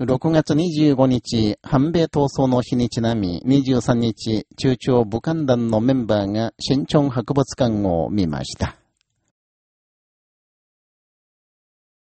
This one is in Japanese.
6月25日、反米闘争の日にちなみ、23日、中朝武漢団のメンバーが新潮博物館を見ました。